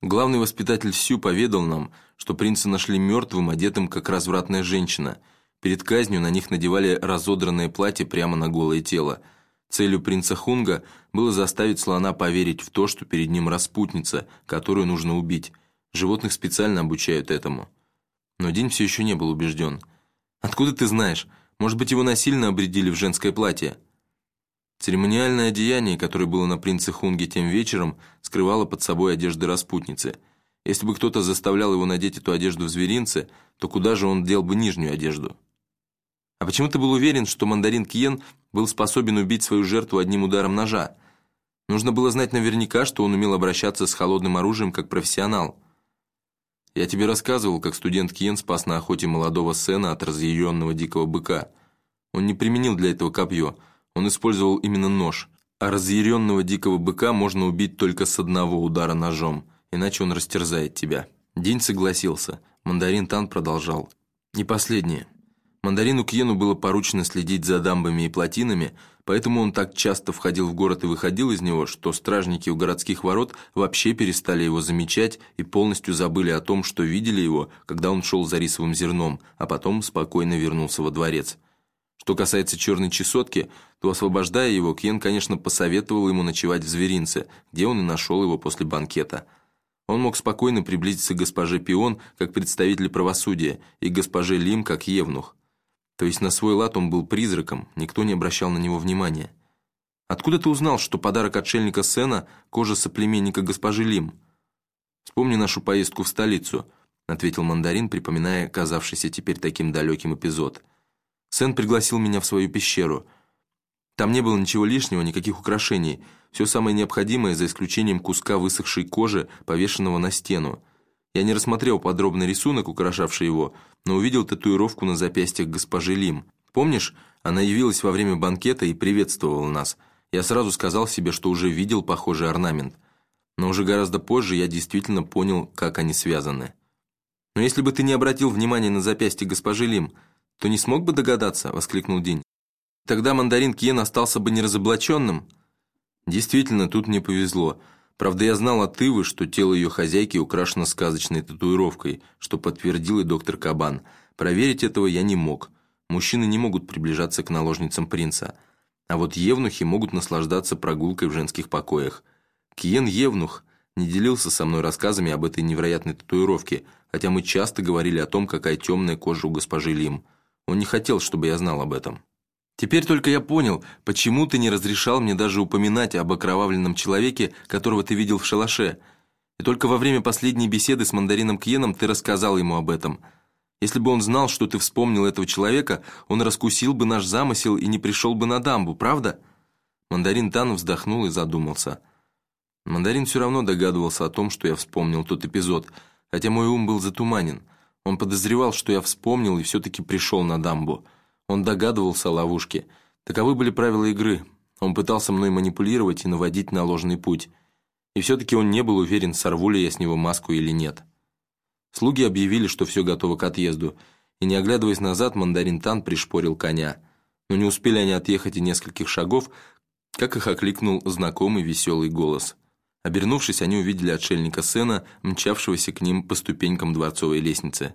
Главный воспитатель Сю поведал нам, что принца нашли мертвым, одетым как развратная женщина. Перед казнью на них надевали разодранное платье прямо на голое тело. Целью принца Хунга было заставить слона поверить в то, что перед ним распутница, которую нужно убить. Животных специально обучают этому. Но День все еще не был убежден. «Откуда ты знаешь? Может быть, его насильно обредили в женское платье?» Церемониальное одеяние, которое было на принце Хунге тем вечером, скрывало под собой одежды распутницы. Если бы кто-то заставлял его надеть эту одежду в зверинце, то куда же он дел бы нижнюю одежду? А почему ты был уверен, что мандарин Киен был способен убить свою жертву одним ударом ножа? Нужно было знать наверняка, что он умел обращаться с холодным оружием как профессионал. Я тебе рассказывал, как студент Киен спас на охоте молодого Сена от разъяренного дикого быка. Он не применил для этого копье – он использовал именно нож. А разъяренного дикого быка можно убить только с одного удара ножом, иначе он растерзает тебя. День согласился. Мандарин Тан продолжал. Не последнее. Мандарину Кьену было поручено следить за дамбами и плотинами, поэтому он так часто входил в город и выходил из него, что стражники у городских ворот вообще перестали его замечать и полностью забыли о том, что видели его, когда он шел за рисовым зерном, а потом спокойно вернулся во дворец. Что касается черной чесотки, то, освобождая его, Кен, конечно, посоветовал ему ночевать в зверинце, где он и нашел его после банкета. Он мог спокойно приблизиться к госпоже Пион как представитель правосудия и к госпоже Лим как евнух. То есть на свой лад он был призраком, никто не обращал на него внимания. «Откуда ты узнал, что подарок отшельника Сена – кожа соплеменника госпожи Лим?» «Вспомни нашу поездку в столицу», – ответил мандарин, припоминая казавшийся теперь таким далеким эпизод – Сэн пригласил меня в свою пещеру. Там не было ничего лишнего, никаких украшений. Все самое необходимое, за исключением куска высохшей кожи, повешенного на стену. Я не рассмотрел подробный рисунок, украшавший его, но увидел татуировку на запястьях госпожи Лим. Помнишь, она явилась во время банкета и приветствовала нас. Я сразу сказал себе, что уже видел похожий орнамент. Но уже гораздо позже я действительно понял, как они связаны. Но если бы ты не обратил внимания на запястье госпожи Лим – то не смог бы догадаться?» — воскликнул Динь. «Тогда мандарин Киен остался бы неразоблаченным?» «Действительно, тут мне повезло. Правда, я знал от Ивы, что тело ее хозяйки украшено сказочной татуировкой, что подтвердил и доктор Кабан. Проверить этого я не мог. Мужчины не могут приближаться к наложницам принца. А вот евнухи могут наслаждаться прогулкой в женских покоях. Киен Евнух не делился со мной рассказами об этой невероятной татуировке, хотя мы часто говорили о том, какая темная кожа у госпожи Лим». Он не хотел, чтобы я знал об этом. Теперь только я понял, почему ты не разрешал мне даже упоминать об окровавленном человеке, которого ты видел в шалаше. И только во время последней беседы с мандарином Кьеном ты рассказал ему об этом. Если бы он знал, что ты вспомнил этого человека, он раскусил бы наш замысел и не пришел бы на дамбу, правда?» Мандарин Тан вздохнул и задумался. Мандарин все равно догадывался о том, что я вспомнил тот эпизод, хотя мой ум был затуманен – он подозревал, что я вспомнил и все-таки пришел на дамбу. Он догадывался о ловушке. Таковы были правила игры. Он пытался мной манипулировать и наводить на ложный путь. И все-таки он не был уверен, сорву ли я с него маску или нет. Слуги объявили, что все готово к отъезду, и, не оглядываясь назад, мандарин Тан пришпорил коня. Но не успели они отъехать и нескольких шагов, как их окликнул знакомый веселый голос – Обернувшись, они увидели отшельника Сена, мчавшегося к ним по ступенькам дворцовой лестницы.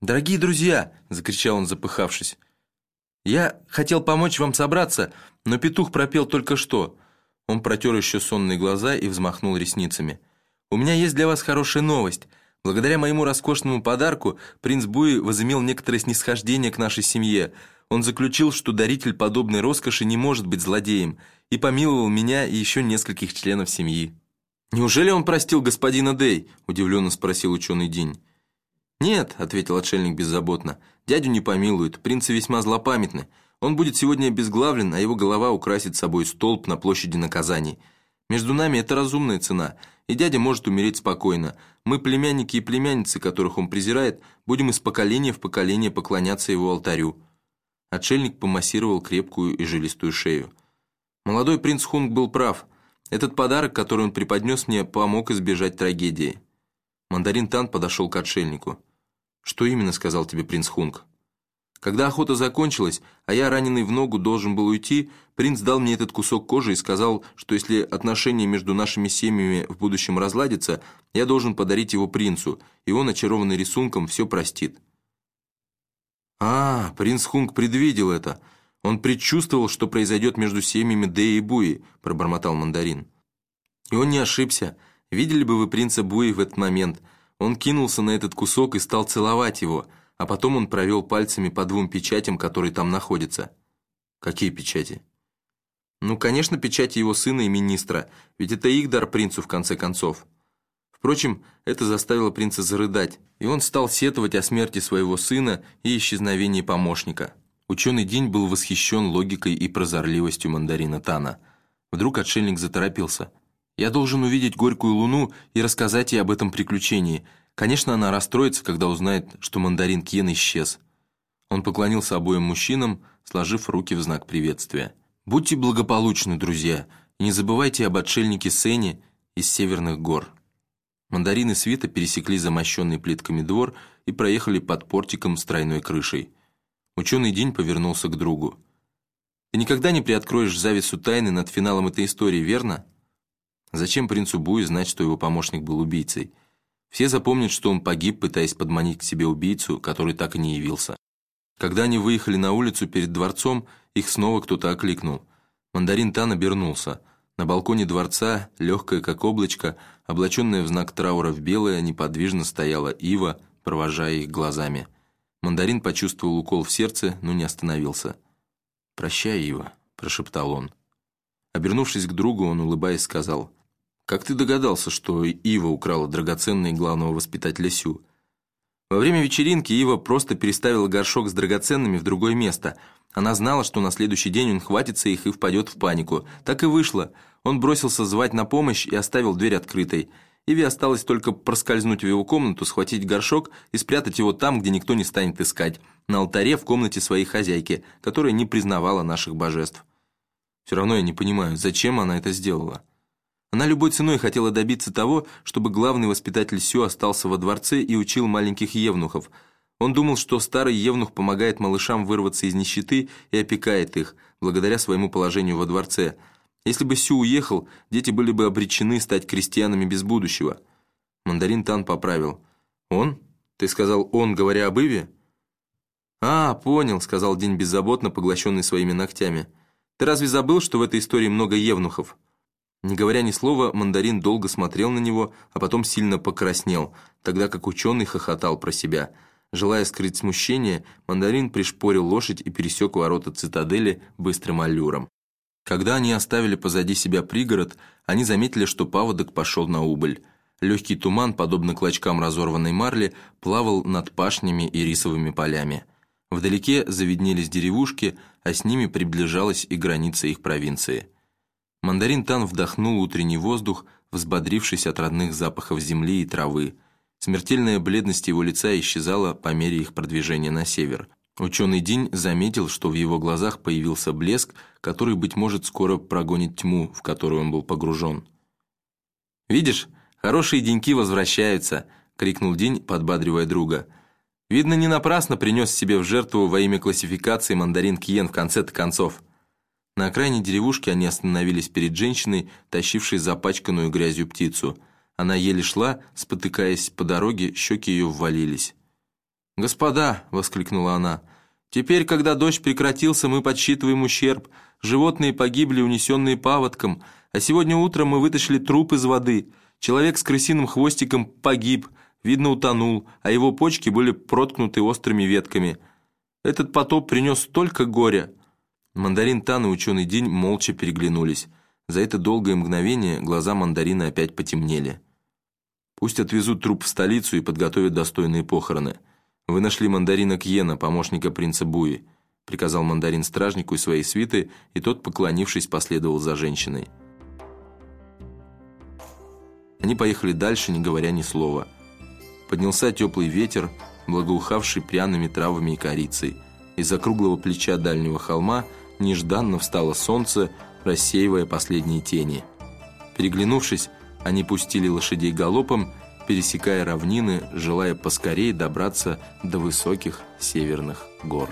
«Дорогие друзья!» – закричал он, запыхавшись. «Я хотел помочь вам собраться, но петух пропел только что». Он протер еще сонные глаза и взмахнул ресницами. «У меня есть для вас хорошая новость. Благодаря моему роскошному подарку принц Буи возымел некоторое снисхождение к нашей семье. Он заключил, что даритель подобной роскоши не может быть злодеем, и помиловал меня и еще нескольких членов семьи». «Неужели он простил господина Дэй?» – удивленно спросил ученый День. «Нет», – ответил отшельник беззаботно, – «дядю не помилуют, принцы весьма злопамятны. Он будет сегодня обезглавлен, а его голова украсит собой столб на площади наказаний. Между нами это разумная цена, и дядя может умереть спокойно. Мы, племянники и племянницы, которых он презирает, будем из поколения в поколение поклоняться его алтарю». Отшельник помассировал крепкую и жилистую шею. Молодой принц Хунг был прав – этот подарок, который он преподнес мне, помог избежать трагедии. Мандарин Тан подошел к отшельнику. «Что именно сказал тебе принц Хунг?» Когда охота закончилась, а я, раненый в ногу, должен был уйти, принц дал мне этот кусок кожи и сказал, что если отношения между нашими семьями в будущем разладятся, я должен подарить его принцу, и он, очарованный рисунком, все простит. «А, принц Хунг предвидел это. Он предчувствовал, что произойдет между семьями Дэи и Буи», – пробормотал мандарин. И он не ошибся. Видели бы вы принца Буи в этот момент. Он кинулся на этот кусок и стал целовать его – а потом он провел пальцами по двум печатям, которые там находятся. Какие печати? Ну, конечно, печати его сына и министра, ведь это их дар принцу в конце концов. Впрочем, это заставило принца зарыдать, и он стал сетовать о смерти своего сына и исчезновении помощника. Ученый день был восхищен логикой и прозорливостью мандарина Тана. Вдруг отшельник заторопился. «Я должен увидеть горькую луну и рассказать ей об этом приключении», Конечно, она расстроится, когда узнает, что мандарин Кьен исчез. Он поклонился обоим мужчинам, сложив руки в знак приветствия. «Будьте благополучны, друзья, и не забывайте об отшельнике Сене из Северных гор». Мандарин и Свита пересекли замощенный плитками двор и проехали под портиком с тройной крышей. Ученый день повернулся к другу. «Ты никогда не приоткроешь завесу тайны над финалом этой истории, верно? Зачем принцу Буи знать, что его помощник был убийцей?» Все запомнят, что он погиб, пытаясь подманить к себе убийцу, который так и не явился. Когда они выехали на улицу перед дворцом, их снова кто-то окликнул. Мандарин Тан обернулся. На балконе дворца, легкая как облачко, облаченная в знак траура в белое, неподвижно стояла Ива, провожая их глазами. Мандарин почувствовал укол в сердце, но не остановился. «Прощай, Ива», – прошептал он. Обернувшись к другу, он, улыбаясь, сказал – как ты догадался, что Ива украла драгоценные главного воспитателя Сю? Во время вечеринки Ива просто переставила горшок с драгоценными в другое место. Она знала, что на следующий день он хватится их и впадет в панику. Так и вышло. Он бросился звать на помощь и оставил дверь открытой. Иве осталось только проскользнуть в его комнату, схватить горшок и спрятать его там, где никто не станет искать, на алтаре в комнате своей хозяйки, которая не признавала наших божеств. Все равно я не понимаю, зачем она это сделала. Она любой ценой хотела добиться того, чтобы главный воспитатель Сю остался во дворце и учил маленьких евнухов. Он думал, что старый евнух помогает малышам вырваться из нищеты и опекает их, благодаря своему положению во дворце. Если бы Сю уехал, дети были бы обречены стать крестьянами без будущего. Мандарин Тан поправил. «Он? Ты сказал «он», говоря об Иве?» «А, понял», — сказал День беззаботно, поглощенный своими ногтями. «Ты разве забыл, что в этой истории много евнухов?» Не говоря ни слова, мандарин долго смотрел на него, а потом сильно покраснел, тогда как ученый хохотал про себя. Желая скрыть смущение, мандарин пришпорил лошадь и пересек ворота цитадели быстрым аллюром. Когда они оставили позади себя пригород, они заметили, что паводок пошел на убыль. Легкий туман, подобно клочкам разорванной марли, плавал над пашнями и рисовыми полями. Вдалеке завиднелись деревушки, а с ними приближалась и граница их провинции. Мандарин Тан вдохнул утренний воздух, взбодрившись от родных запахов земли и травы. Смертельная бледность его лица исчезала по мере их продвижения на север. Ученый День заметил, что в его глазах появился блеск, который, быть может, скоро прогонит тьму, в которую он был погружен. «Видишь, хорошие деньки возвращаются!» — крикнул День, подбадривая друга. «Видно, не напрасно принес себе в жертву во имя классификации мандарин Киен в конце-то концов». На окраине деревушки они остановились перед женщиной, тащившей запачканную грязью птицу. Она еле шла, спотыкаясь по дороге, щеки ее ввалились. «Господа!» — воскликнула она. «Теперь, когда дождь прекратился, мы подсчитываем ущерб. Животные погибли, унесенные паводком. А сегодня утром мы вытащили труп из воды. Человек с крысиным хвостиком погиб, видно, утонул, а его почки были проткнуты острыми ветками. Этот потоп принес столько горя!» Мандарин Тан и ученый день молча переглянулись. За это долгое мгновение глаза мандарина опять потемнели. «Пусть отвезут труп в столицу и подготовят достойные похороны. Вы нашли мандарина Кьена, помощника принца Буи», приказал мандарин стражнику и своей свиты, и тот, поклонившись, последовал за женщиной. Они поехали дальше, не говоря ни слова. Поднялся теплый ветер, благоухавший пряными травами и корицей. Из-за круглого плеча дальнего холма – нежданно встало солнце, рассеивая последние тени. Переглянувшись, они пустили лошадей галопом, пересекая равнины, желая поскорее добраться до высоких северных гор.